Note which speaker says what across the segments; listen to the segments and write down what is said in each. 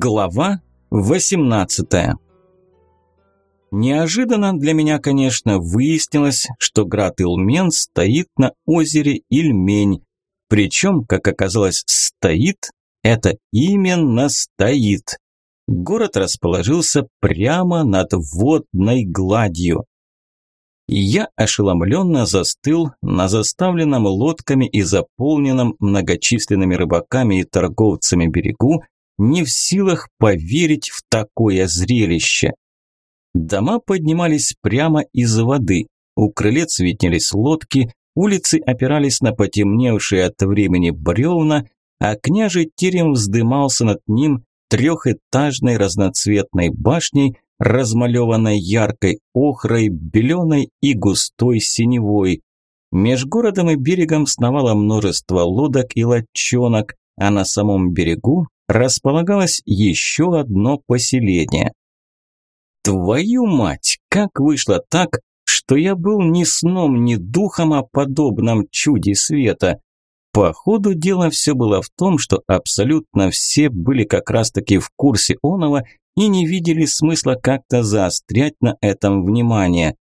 Speaker 1: Глава 18 Неожиданно для меня, конечно, выяснилось, что град Илмен стоит на озере Ильмень. Причем, как оказалось, стоит – это именно стоит. Город расположился прямо над водной гладью. Я ошеломленно застыл на заставленном лодками и заполненном многочисленными рыбаками и торговцами берегу, не в силах поверить в такое зрелище. Дома поднимались прямо из воды, у крылец виднелись лодки, улицы опирались на потемневшие от времени бревна, а княжий терем вздымался над ним трехэтажной разноцветной башней, размалеванной яркой охрой, беленой и густой синевой. Меж городом и берегом сновало множество лодок и лодчонок, а на самом берегу располагалось еще одно поселение. Твою мать, как вышло так, что я был ни сном, ни духом о подобном чуде света. По ходу дела все было в том, что абсолютно все были как раз-таки в курсе оного и не видели смысла как-то заострять на этом внимание.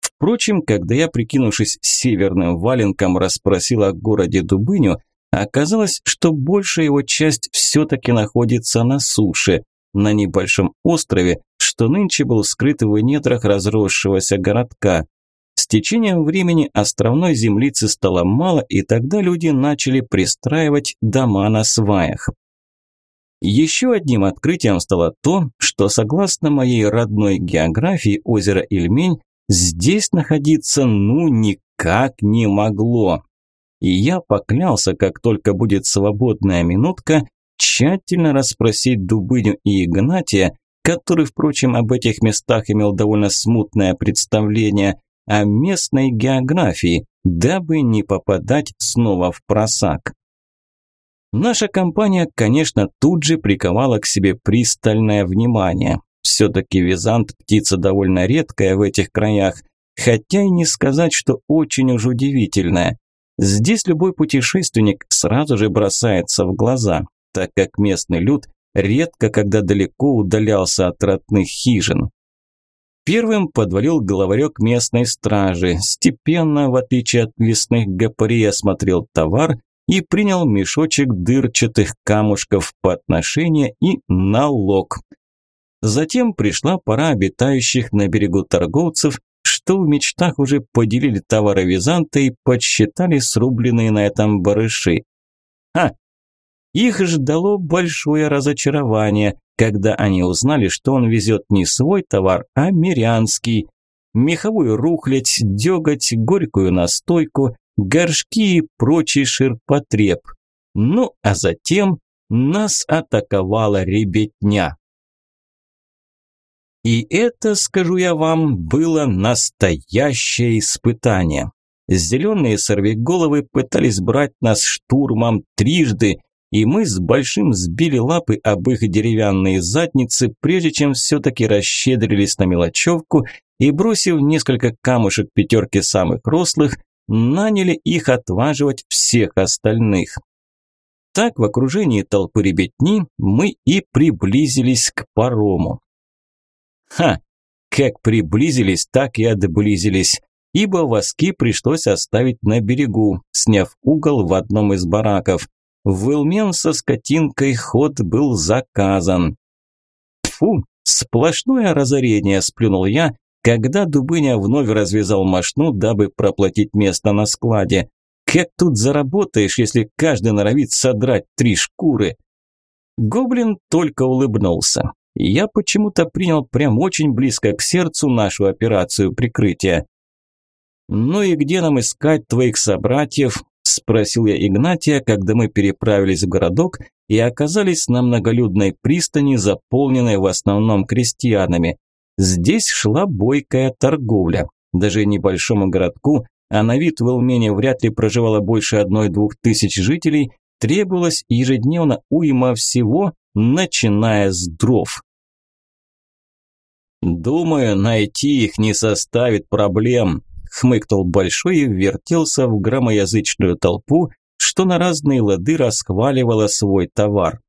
Speaker 1: Впрочем, когда я, прикинувшись северным валенком, расспросил о городе Дубыню, Оказалось, что большая его часть все-таки находится на суше, на небольшом острове, что нынче был скрыт в недрах разросшегося городка. С течением времени островной землицы стало мало, и тогда люди начали пристраивать дома на сваях. Еще одним открытием стало то, что согласно моей родной географии озера Ильмень здесь находиться ну никак не могло и я поклялся, как только будет свободная минутка, тщательно расспросить Дубыню и Игнатия, который, впрочем, об этих местах имел довольно смутное представление, о местной географии, дабы не попадать снова в просак. Наша компания, конечно, тут же приковала к себе пристальное внимание. Все-таки визант – птица довольно редкая в этих краях, хотя и не сказать, что очень уж удивительная. Здесь любой путешественник сразу же бросается в глаза, так как местный люд редко когда далеко удалялся от родных хижин. Первым подвалил главарек местной стражи, степенно, в отличие от лесных гапарей, осмотрел товар и принял мешочек дырчатых камушков по отношению и налог. Затем пришла пора обитающих на берегу торговцев что в мечтах уже поделили товары Византа и подсчитали срубленные на этом барыши. Ха! Их ждало большое разочарование, когда они узнали, что он везет не свой товар, а мирянский. Меховую рухлядь, деготь, горькую настойку, горшки и прочий ширпотреб. Ну, а затем нас атаковала ребятня. И это, скажу я вам, было настоящее испытание. Зеленые сорвиголовы пытались брать нас штурмом трижды, и мы с большим сбили лапы об их деревянные задницы, прежде чем все-таки расщедрились на мелочевку и, бросив несколько камушек пятерки самых рослых, наняли их отваживать всех остальных. Так в окружении толпы ребятни мы и приблизились к парому. Ха! Как приблизились, так и отблизились, ибо воски пришлось оставить на берегу, сняв угол в одном из бараков. В Илмен со скотинкой ход был заказан. Фу, сплошное разорение, сплюнул я, когда Дубыня вновь развязал мошну, дабы проплатить место на складе. Как тут заработаешь, если каждый норовит содрать три шкуры? Гоблин только улыбнулся я почему-то принял прям очень близко к сердцу нашу операцию прикрытия. «Ну и где нам искать твоих собратьев?» – спросил я Игнатия, когда мы переправились в городок и оказались на многолюдной пристани, заполненной в основном крестьянами. Здесь шла бойкая торговля. Даже небольшому городку, а на вид в Элмене вряд ли проживало больше одной-двух тысяч жителей, требовалось ежедневно уйма всего, начиная с дров. «Думаю, найти их не составит проблем», – хмыкнул Большой и вертелся в громоязычную толпу, что на разные лады расхваливала свой товар.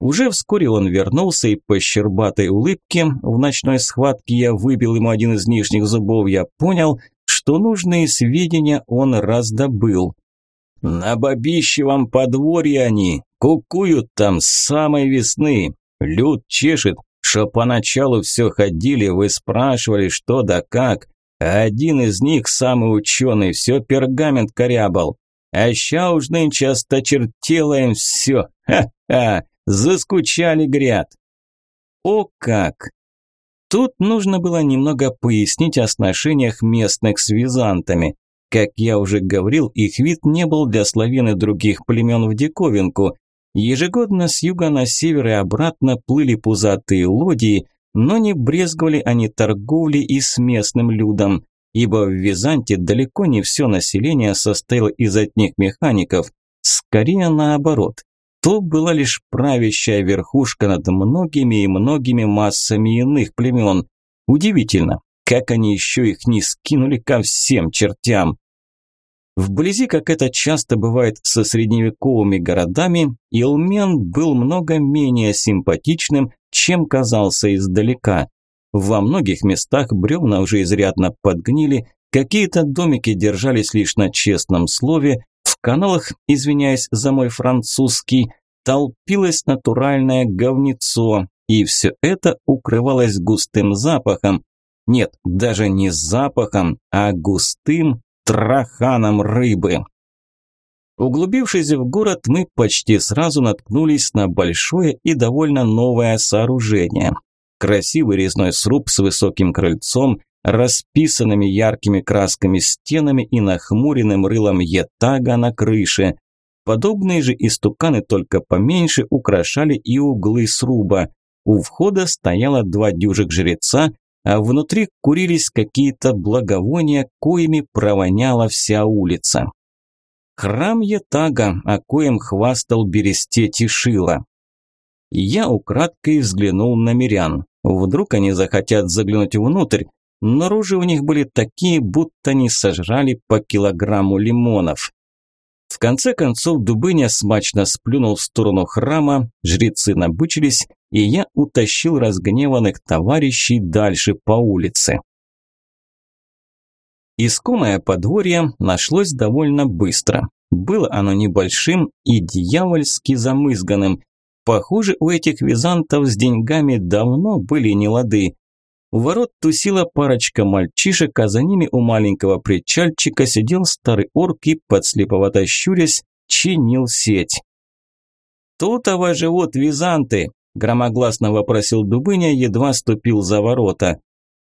Speaker 1: Уже вскоре он вернулся и по щербатой улыбке в ночной схватке я выбил ему один из нижних зубов, я понял, что нужные сведения он раздобыл. На бабищевом подворье они, кукуют там с самой весны. Люд чешет, что поначалу все ходили, вы спрашивали, что да как. А один из них, самый ученый, все пергамент корябал. А ща уж нынче осточертело им все. Ха-ха, заскучали, гряд. О как! Тут нужно было немного пояснить о сношениях местных с византами. Как я уже говорил, их вид не был для славян и других племен в диковинку. Ежегодно с юга на север и обратно плыли пузатые лодии, но не брезговали они торговлей и с местным людом, ибо в Византе далеко не все население состояло из одних механиков, скорее наоборот. То была лишь правящая верхушка над многими и многими массами иных племен. Удивительно, как они еще их не скинули ко всем чертям. Вблизи, как это часто бывает со средневековыми городами, Илмен был много менее симпатичным, чем казался издалека. Во многих местах бревна уже изрядно подгнили, какие-то домики держались лишь на честном слове, в каналах, извиняюсь за мой французский, толпилось натуральное говнецо, и все это укрывалось густым запахом. Нет, даже не запахом, а густым траханом рыбы. Углубившись в город, мы почти сразу наткнулись на большое и довольно новое сооружение. Красивый резной сруб с высоким крыльцом, расписанными яркими красками стенами и нахмуренным рылом етага на крыше. Подобные же истуканы, только поменьше, украшали и углы сруба. У входа стояло два дюжих жреца, а внутри курились какие-то благовония, коими провоняла вся улица. Храм Етага, о коем хвастал Бересте Тишила. Я украдкой взглянул на мирян. Вдруг они захотят заглянуть внутрь, но рожи у них были такие, будто не сожрали по килограмму лимонов. В конце концов Дубыня смачно сплюнул в сторону храма, жрецы набычились, и я утащил разгневанных товарищей дальше по улице. Искомое подворье нашлось довольно быстро. Было оно небольшим и дьявольски замызганным. Похоже, у этих византов с деньгами давно были нелады. У ворот тусила парочка мальчишек, а за ними у маленького причальчика сидел старый орк и, подслеповато щурясь, чинил сеть. «Тут-то живут византы», – громогласно вопросил Дубыня, едва ступил за ворота.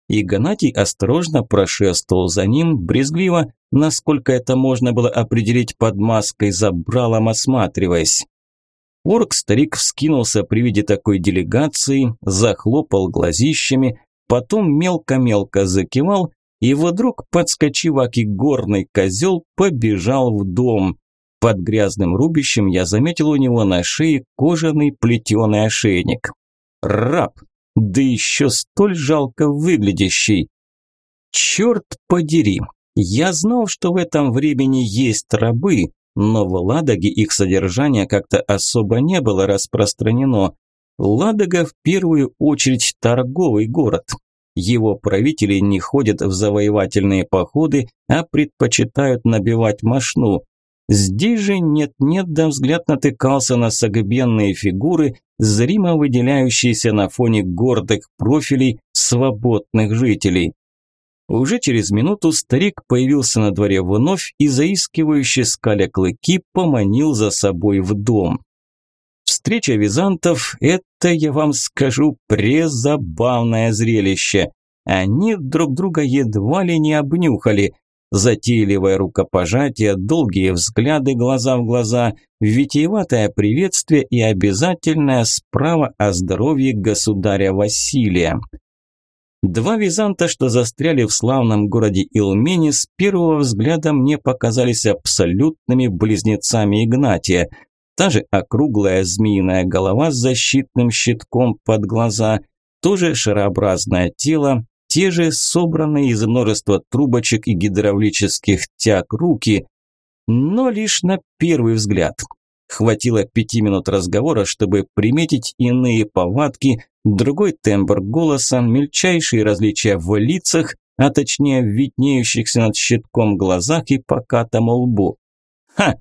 Speaker 1: Игнатий осторожно прошествовал за ним, брезгливо, насколько это можно было определить под маской, забралом осматриваясь. Орк-старик вскинулся при виде такой делегации, захлопал глазищами, потом мелко-мелко закивал и вдруг, подскочив аки горный козел, побежал в дом. Под грязным рубищем я заметил у него на шее кожаный плетеный ошейник. Раб, да еще столь жалко выглядящий. Черт подери, я знал, что в этом времени есть рабы, но в Ладоге их содержание как-то особо не было распространено. Ладога в первую очередь торговый город. Его правители не ходят в завоевательные походы, а предпочитают набивать мошну. Здесь же нет-нет, да взгляд натыкался на согбенные фигуры, зримо выделяющиеся на фоне гордых профилей свободных жителей. Уже через минуту старик появился на дворе вновь и, заискивающе скаля клыки, поманил за собой в дом. Встреча византов – это, я вам скажу, презабавное зрелище. Они друг друга едва ли не обнюхали. Затейливое рукопожатие, долгие взгляды глаза в глаза, витиеватое приветствие и обязательная справа о здоровье государя Василия. Два византа, что застряли в славном городе Илмени, с первого взгляда мне показались абсолютными близнецами Игнатия. Та же округлая змеиная голова с защитным щитком под глаза, тоже шарообразное тело, те же собранные из множества трубочек и гидравлических тяг руки, но лишь на первый взгляд. Хватило пяти минут разговора, чтобы приметить иные повадки, другой тембр голоса, мельчайшие различия в лицах, а точнее в виднеющихся над щитком глазах и покатом лбу. Ха!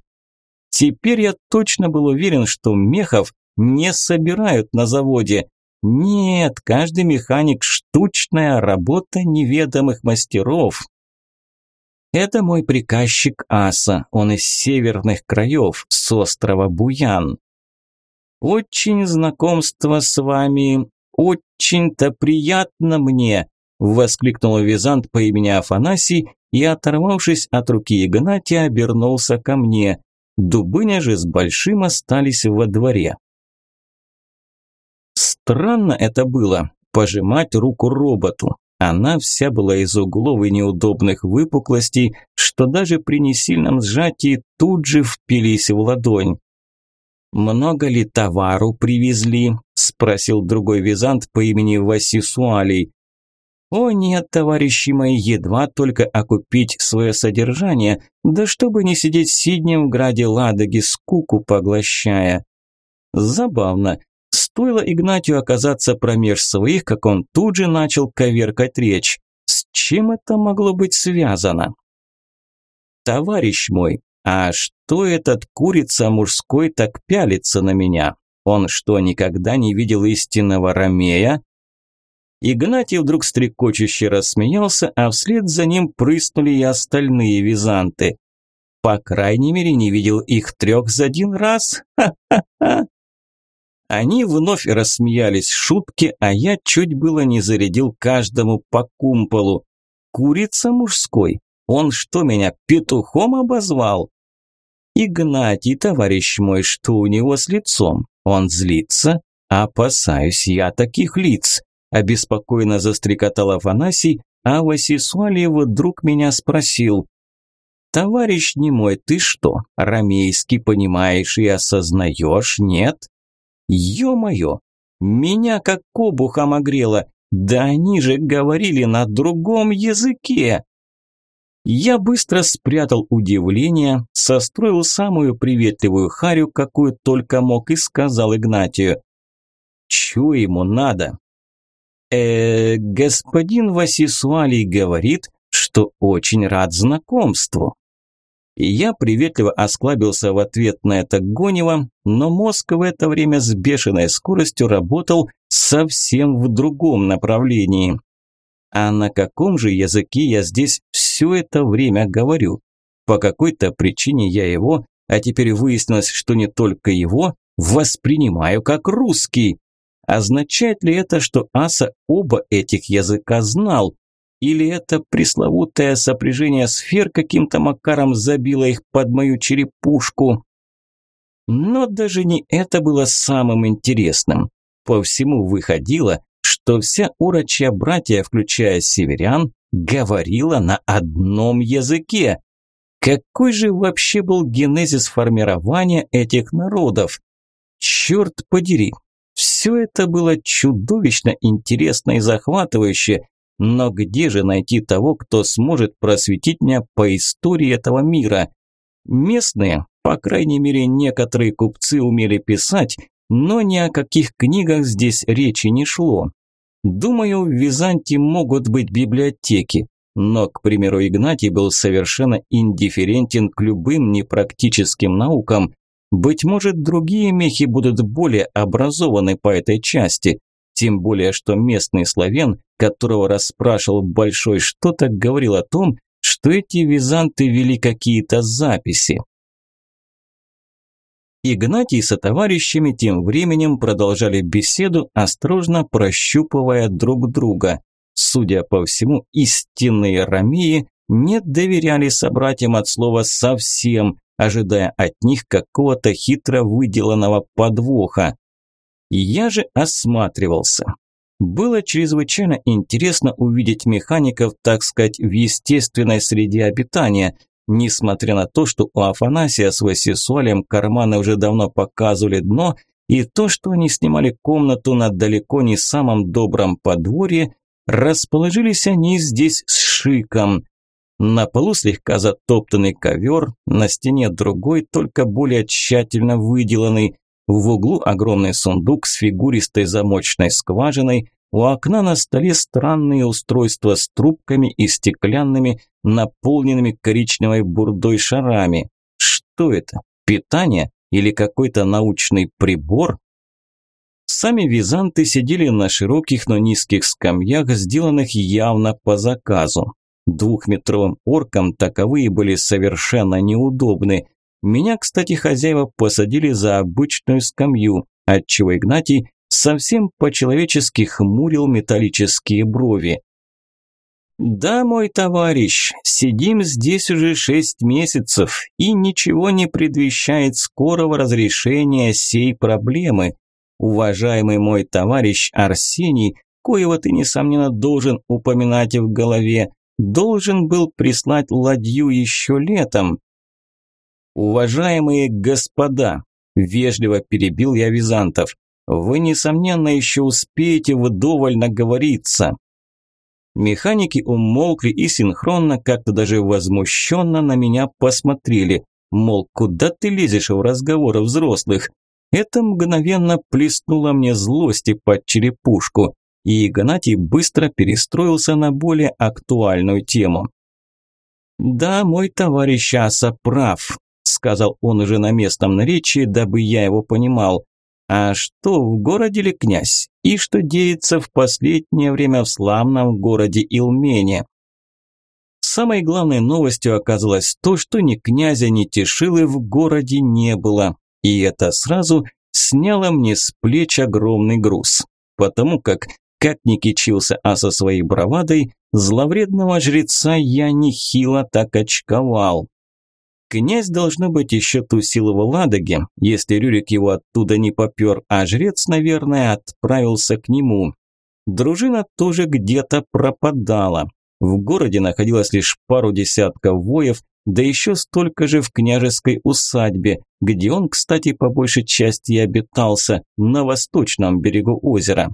Speaker 1: Теперь я точно был уверен, что мехов не собирают на заводе. Нет, каждый механик – штучная работа неведомых мастеров. Это мой приказчик Аса, он из северных краев, с острова Буян. Очень знакомство с вами, очень-то приятно мне, воскликнул Визант по имени Афанасий и, оторвавшись от руки Игнатия, обернулся ко мне. Дубыня же с Большим остались во дворе. Странно это было – пожимать руку роботу. Она вся была из углов и неудобных выпуклостей, что даже при несильном сжатии тут же впились в ладонь. «Много ли товару привезли?» – спросил другой визант по имени Васисуалий. «О нет, товарищи мои, едва только окупить свое содержание, да чтобы не сидеть сиднем в граде Ладоги, скуку поглощая». Забавно, Стоило Игнатию оказаться промеж своих, как он тут же начал коверкать речь. С чем это могло быть связано? «Товарищ мой, а что этот курица мужской так пялится на меня? Он что, никогда не видел истинного Ромея?» Игнатий вдруг стрекочуще рассмеялся, а вслед за ним прыснули и остальные византы. По крайней мере, не видел их трех за один раз. Ха-ха-ха! Они вновь рассмеялись шутки, а я чуть было не зарядил каждому по кумполу. Курица мужской. Он что, меня петухом обозвал? Игнатий, товарищ мой, что у него с лицом? Он злится? Опасаюсь я таких лиц. Обеспокоенно застрекотал Афанасий, а Васисуалиев вдруг меня спросил. «Товарищ немой, ты что, рамейский понимаешь и осознаешь, нет?» Ё-моё, меня как обухом огрело, да они же говорили на другом языке. Я быстро спрятал удивление, состроил самую приветливую харю, какую только мог, и сказал Игнатию. Чё ему надо? Э, господин Васисуалий говорит, что очень рад знакомству. Я приветливо осклабился в ответ на это гонево, но мозг в это время с бешеной скоростью работал совсем в другом направлении. А на каком же языке я здесь все это время говорю? По какой-то причине я его, а теперь выяснилось, что не только его, воспринимаю как русский. Означает ли это, что Аса оба этих языка знал, или это пресловутое сопряжение сфер каким-то макаром забило их под мою черепушку? Но даже не это было самым интересным. По всему выходило, что вся урочья братья, включая северян, говорила на одном языке. Какой же вообще был генезис формирования этих народов? Черт подери, все это было чудовищно интересно и захватывающе, но где же найти того, кто сможет просветить меня по истории этого мира? Местные, по крайней мере, некоторые купцы умели писать, но ни о каких книгах здесь речи не шло. Думаю, в Византе могут быть библиотеки, но, к примеру, Игнатий был совершенно индифферентен к любым непрактическим наукам. Быть может, другие мехи будут более образованы по этой части. Тем более, что местный славян, которого расспрашивал Большой, что-то говорил о том, что эти византы вели какие-то записи. Игнатий со товарищами тем временем продолжали беседу, осторожно прощупывая друг друга. Судя по всему, истинные ромеи не доверяли собратьям от слова совсем, ожидая от них какого-то хитро выделанного подвоха. Я же осматривался. Было чрезвычайно интересно увидеть механиков, так сказать, в естественной среде обитания, несмотря на то, что у Афанасия с Васисуалем карманы уже давно показывали дно, и то, что они снимали комнату на далеко не самом добром подворье, расположились они здесь с шиком. На полу слегка затоптанный ковер, на стене другой, только более тщательно выделанный. В углу огромный сундук с фигуристой замочной скважиной, у окна на столе странные устройства с трубками и стеклянными, наполненными коричневой бурдой шарами. Что это? Питание или какой-то научный прибор? Сами византы сидели на широких, но низких скамьях, сделанных явно по заказу. Двухметровым оркам таковые были совершенно неудобны. Меня, кстати, хозяева посадили за обычную скамью, отчего Игнатий совсем по-человечески хмурил металлические брови. «Да, мой товарищ, сидим здесь уже шесть месяцев, и ничего не предвещает скорого разрешения сей проблемы. Уважаемый мой товарищ Арсений, коего ты, несомненно, должен упоминать в голове, должен был прислать ладью еще летом». «Уважаемые господа», – вежливо перебил я Византов, вы, несомненно, еще успеете вдоволь наговориться. Механики умолкли и синхронно, как-то даже возмущенно на меня посмотрели. Мол, куда ты лезешь в разговоры взрослых? Это мгновенно плеснуло мне злости под черепушку, и Игнатий быстро перестроился на более актуальную тему. «Да, мой товарищ Аса прав», – сказал он уже на местном наречии, дабы я его понимал. А что в городе ли князь? И что деется в последнее время в славном городе Илмене? Самой главной новостью оказалось то, что ни князя, ни Тишилы в городе не было. И это сразу сняло мне с плеч огромный груз. Потому как, как ни кичился а со своей бравадой, зловредного жреца я нехило так очковал. Князь, должно быть, еще тусил в Ладоге, если Рюрик его оттуда не попер, а жрец, наверное, отправился к нему. Дружина тоже где-то пропадала. В городе находилось лишь пару десятков воев, да еще столько же в княжеской усадьбе, где он, кстати, по большей части и обитался, на восточном берегу озера.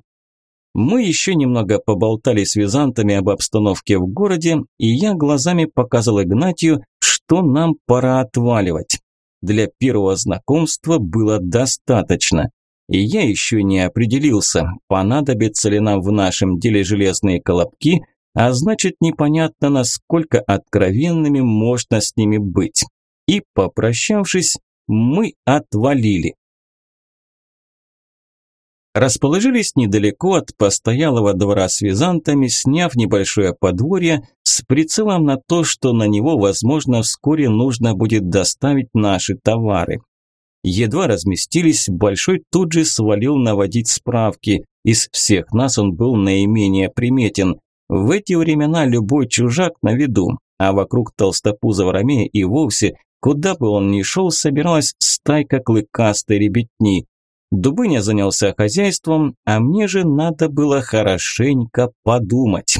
Speaker 1: Мы еще немного поболтали с византами об обстановке в городе, и я глазами показал Игнатию, что нам пора отваливать. Для первого знакомства было достаточно. И я еще не определился, понадобятся ли нам в нашем деле железные колобки, а значит непонятно, насколько откровенными можно с ними быть. И попрощавшись, мы отвалили. Расположились недалеко от постоялого двора с византами, сняв небольшое подворье с прицелом на то, что на него, возможно, вскоре нужно будет доставить наши товары. Едва разместились, Большой тут же свалил наводить справки. Из всех нас он был наименее приметен. В эти времена любой чужак на виду, а вокруг толстопузого ромея и вовсе, куда бы он ни шел, собиралась стайка клыкастой ребятни. Дубыня занялся хозяйством, а мне же надо было хорошенько подумать.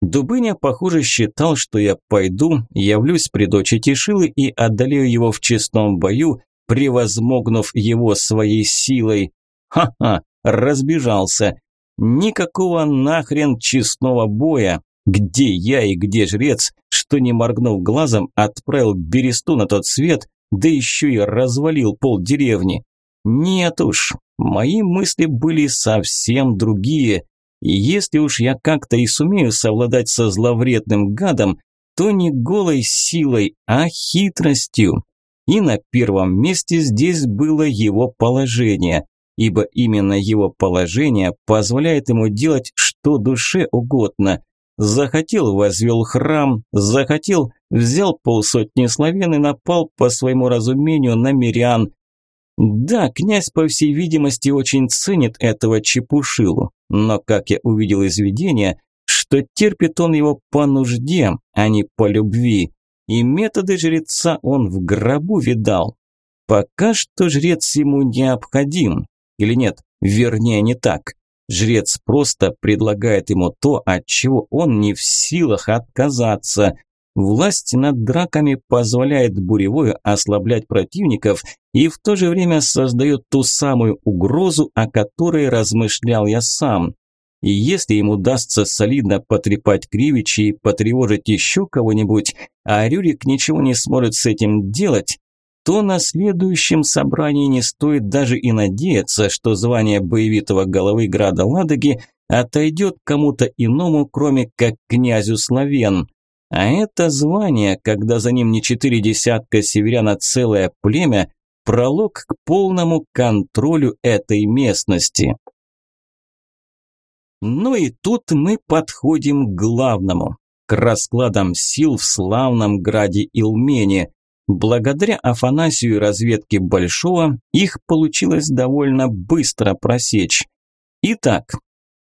Speaker 1: Дубыня, похоже, считал, что я пойду, явлюсь при дочи Тишилы и одолею его в честном бою, превозмогнув его своей силой. Ха-ха, разбежался. Никакого нахрен честного боя. Где я и где жрец, что не моргнув глазом, отправил Бересту на тот свет, да еще и развалил пол деревни. Нет уж, мои мысли были совсем другие. И если уж я как-то и сумею совладать со зловредным гадом, то не голой силой, а хитростью. И на первом месте здесь было его положение, ибо именно его положение позволяет ему делать что душе угодно. Захотел – возвел храм, захотел – взял полсотни славян и напал по своему разумению на мирян, да, князь, по всей видимости, очень ценит этого чепушилу, но, как я увидел из видения, что терпит он его по нужде, а не по любви, и методы жреца он в гробу видал. Пока что жрец ему необходим, или нет, вернее не так. Жрец просто предлагает ему то, от чего он не в силах отказаться, Власть над драками позволяет буревою ослаблять противников и в то же время создает ту самую угрозу, о которой размышлял я сам. и если им удастся солидно потрепать Кривичи и потревожить еще кого-нибудь, а Рюрик ничего не сможет с этим делать, то на следующем собрании не стоит даже и надеяться, что звание боевитого головы Града Ладоги отойдет кому-то иному, кроме как князю Славен. А это звание, когда за ним не четыре десятка северян, а целое племя, пролог к полному контролю этой местности. Ну и тут мы подходим к главному, к раскладам сил в славном граде Илмене. Благодаря Афанасию и разведке Большого их получилось довольно быстро просечь. Итак,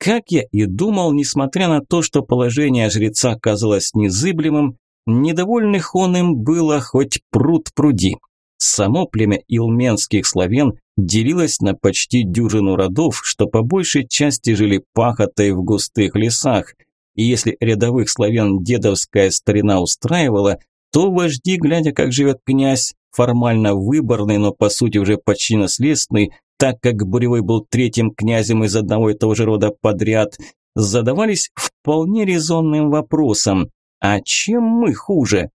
Speaker 1: как я и думал, несмотря на то, что положение жреца казалось незыблемым, недовольных он им было хоть пруд пруди. Само племя илменских славян делилось на почти дюжину родов, что по большей части жили пахотой в густых лесах. И если рядовых славян дедовская старина устраивала, то вожди, глядя, как живет князь, формально выборный, но по сути уже почти наследственный, так как Буревой был третьим князем из одного и того же рода подряд, задавались вполне резонным вопросом «А чем мы хуже?»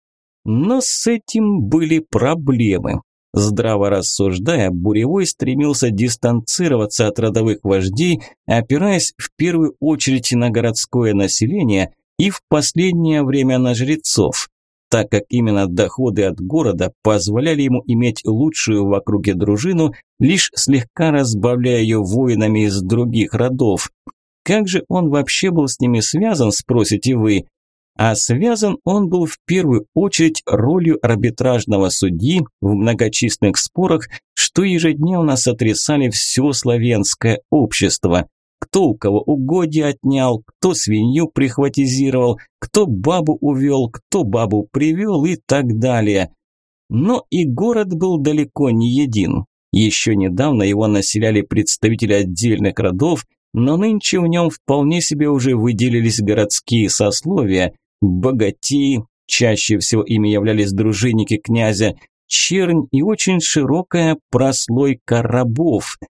Speaker 1: Но с этим были проблемы. Здраво рассуждая, Буревой стремился дистанцироваться от родовых вождей, опираясь в первую очередь на городское население и в последнее время на жрецов так как именно доходы от города позволяли ему иметь лучшую в округе дружину, лишь слегка разбавляя ее воинами из других родов. Как же он вообще был с ними связан, спросите вы? А связан он был в первую очередь ролью арбитражного судьи в многочисленных спорах, что ежедневно сотрясали все славянское общество кто у кого угодья отнял, кто свинью прихватизировал, кто бабу увел, кто бабу привел и так далее. Но и город был далеко не един. Еще недавно его населяли представители отдельных родов, но нынче в нем вполне себе уже выделились городские сословия, богатеи, чаще всего ими являлись дружинники князя, чернь и очень широкая прослойка рабов –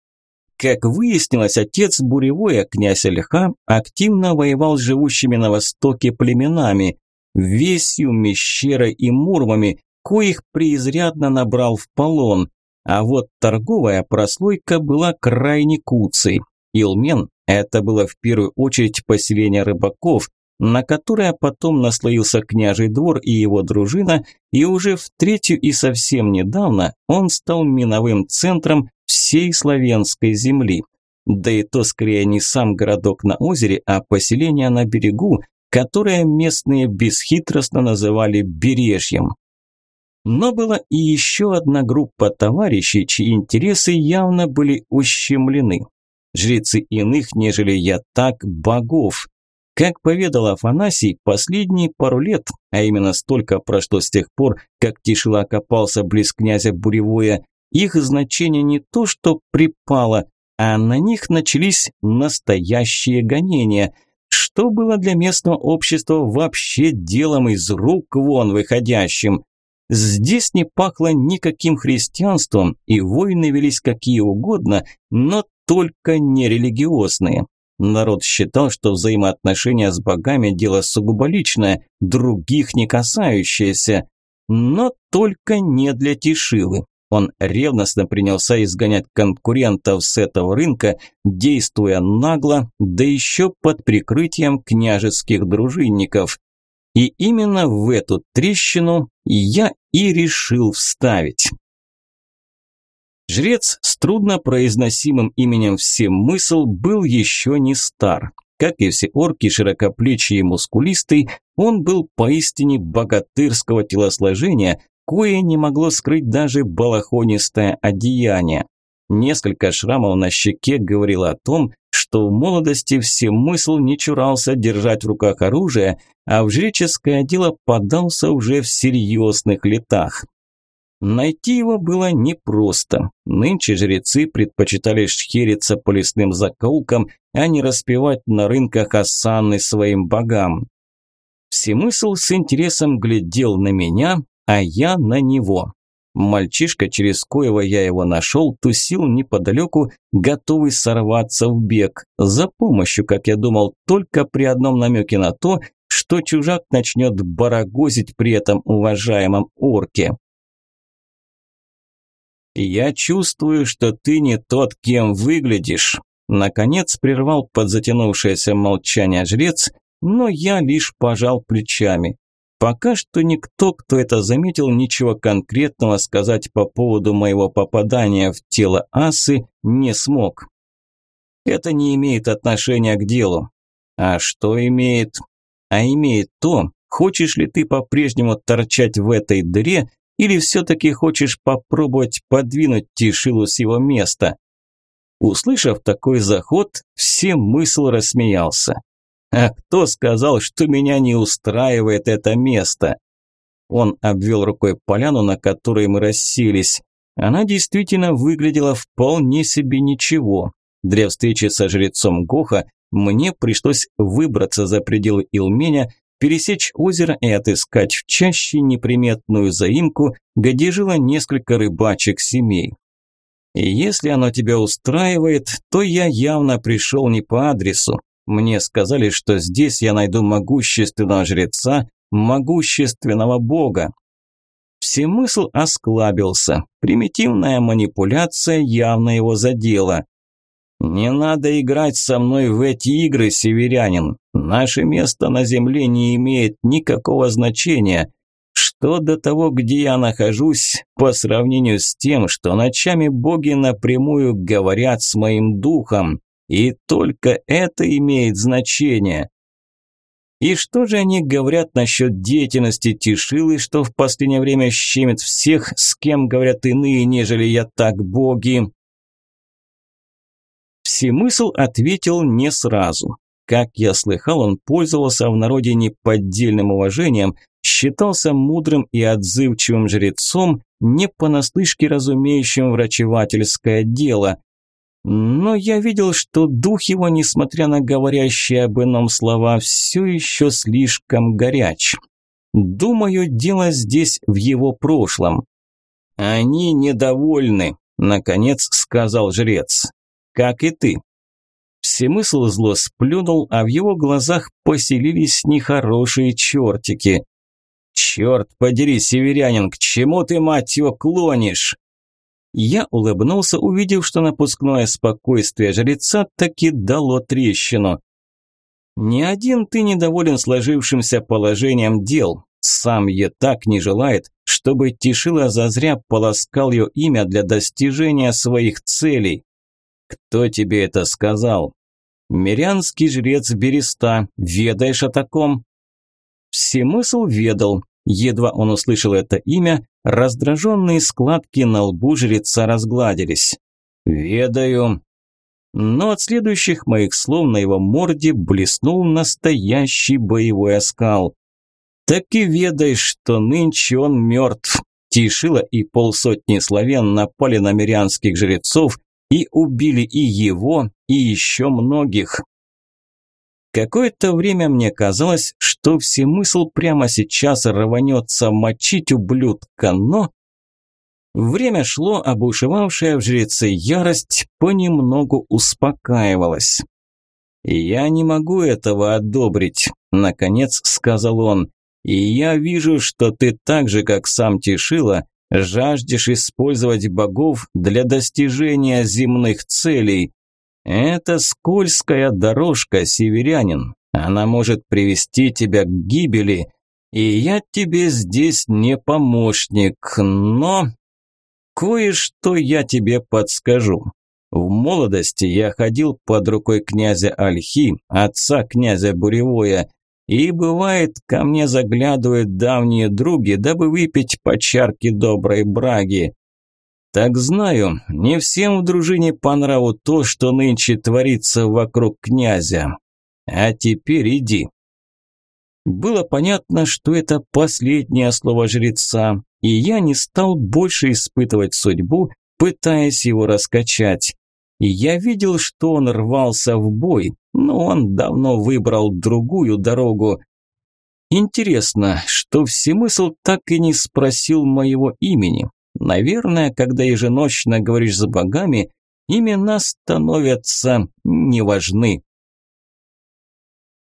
Speaker 1: как выяснилось, отец Буревоя, князь Ольха, активно воевал с живущими на востоке племенами, Весью, Мещерой и Мурмами, коих преизрядно набрал в полон. А вот торговая прослойка была крайне куцей. Илмен – это было в первую очередь поселение рыбаков, на которое потом наслоился княжий двор и его дружина, и уже в третью и совсем недавно он стал миновым центром всей славянской земли. Да и то скорее не сам городок на озере, а поселение на берегу, которое местные бесхитростно называли Бережьем. Но была и еще одна группа товарищей, чьи интересы явно были ущемлены. Жрецы иных, нежели я так, богов. Как поведал Афанасий, последние пару лет, а именно столько прошло с тех пор, как Тишила окопался близ князя Буревое, их значение не то, что припало, а на них начались настоящие гонения, что было для местного общества вообще делом из рук вон выходящим. Здесь не пахло никаким христианством, и войны велись какие угодно, но только не религиозные. Народ считал, что взаимоотношения с богами – дело сугубо личное, других не касающееся. Но только не для Тишилы. Он ревностно принялся изгонять конкурентов с этого рынка, действуя нагло, да еще под прикрытием княжеских дружинников. И именно в эту трещину я и решил вставить. Жрец с труднопроизносимым именем Всемысл был еще не стар. Как и все орки, широкоплечий и мускулистый, он был поистине богатырского телосложения, кое не могло скрыть даже балахонистое одеяние. Несколько шрамов на щеке говорило о том, что в молодости всемысл не чурался держать в руках оружие, а в жреческое дело подался уже в серьезных летах. Найти его было непросто. Нынче жрецы предпочитали шхериться по лесным закоулкам, а не распевать на рынках осанны своим богам. Всемысл с интересом глядел на меня, а я на него. Мальчишка, через коего я его нашел, тусил неподалеку, готовый сорваться в бег. За помощью, как я думал, только при одном намеке на то, что чужак начнет барагозить при этом уважаемом орке. «Я чувствую, что ты не тот, кем выглядишь», Наконец прервал подзатянувшееся молчание жрец, но я лишь пожал плечами. Пока что никто, кто это заметил, ничего конкретного сказать по поводу моего попадания в тело асы не смог. Это не имеет отношения к делу. А что имеет? А имеет то, хочешь ли ты по-прежнему торчать в этой дыре, или все-таки хочешь попробовать подвинуть Тишилу с его места? Услышав такой заход, все мысл рассмеялся. А кто сказал, что меня не устраивает это место? Он обвел рукой поляну, на которой мы расселись. Она действительно выглядела вполне себе ничего. Для встречи со жрецом Гоха мне пришлось выбраться за пределы Илменя, пересечь озеро и отыскать в чаще неприметную заимку, где жило несколько рыбачек семей. Если оно тебя устраивает, то я явно пришел не по адресу. Мне сказали, что здесь я найду могущественного жреца, могущественного бога. Всемысл осклабился. Примитивная манипуляция явно его задела. «Не надо играть со мной в эти игры, северянин. Наше место на земле не имеет никакого значения. Что до того, где я нахожусь, по сравнению с тем, что ночами боги напрямую говорят с моим духом. И только это имеет значение. И что же они говорят насчет деятельности Тишилы, что в последнее время щемит всех, с кем говорят иные, нежели я так боги? Всемысл ответил не сразу. Как я слыхал, он пользовался в народе неподдельным уважением, считался мудрым и отзывчивым жрецом, не понаслышке разумеющим врачевательское дело. Но я видел, что дух его, несмотря на говорящие об ином слова, все еще слишком горяч. Думаю, дело здесь в его прошлом. «Они недовольны», – наконец сказал жрец. «Как и ты». Всемысл зло сплюнул, а в его глазах поселились нехорошие чертики. «Черт подери, северянин, к чему ты, мать его, клонишь?» Я улыбнулся, увидев, что напускное спокойствие жреца таки дало трещину. «Ни один ты недоволен сложившимся положением дел. Сам я так не желает, чтобы Тишила зазря полоскал ее имя для достижения своих целей. Кто тебе это сказал? Мирянский жрец Береста. Ведаешь о таком?» Всемысл ведал. Едва он услышал это имя, раздраженные складки на лбу жреца разгладились. «Ведаю». Но от следующих моих слов на его морде блеснул настоящий боевой оскал. «Так и ведай, что нынче он мертв». Тишила и полсотни славян напали на мирянских жрецов и убили и его, и еще многих. Какое-то время мне казалось, что всемысл прямо сейчас рванется мочить ублюдка, но... Время шло, а бушевавшая в жреце ярость понемногу успокаивалась. «Я не могу этого одобрить», – наконец сказал он. «И я вижу, что ты так же, как сам Тишила, жаждешь использовать богов для достижения земных целей. Это скользкая дорожка, северянин. Она может привести тебя к гибели, и я тебе здесь не помощник, но кое-что я тебе подскажу. В молодости я ходил под рукой князя Альхи, отца князя Буревоя, и бывает, ко мне заглядывают давние други, дабы выпить по чарке доброй браги. Так знаю, не всем в дружине по нраву то, что нынче творится вокруг князя. А теперь иди. Было понятно, что это последнее слово жреца, и я не стал больше испытывать судьбу, пытаясь его раскачать. И я видел, что он рвался в бой, но он давно выбрал другую дорогу. Интересно, что Всемысл так и не спросил моего имени. Наверное, когда еженочно говоришь с богами, имена становятся неважны.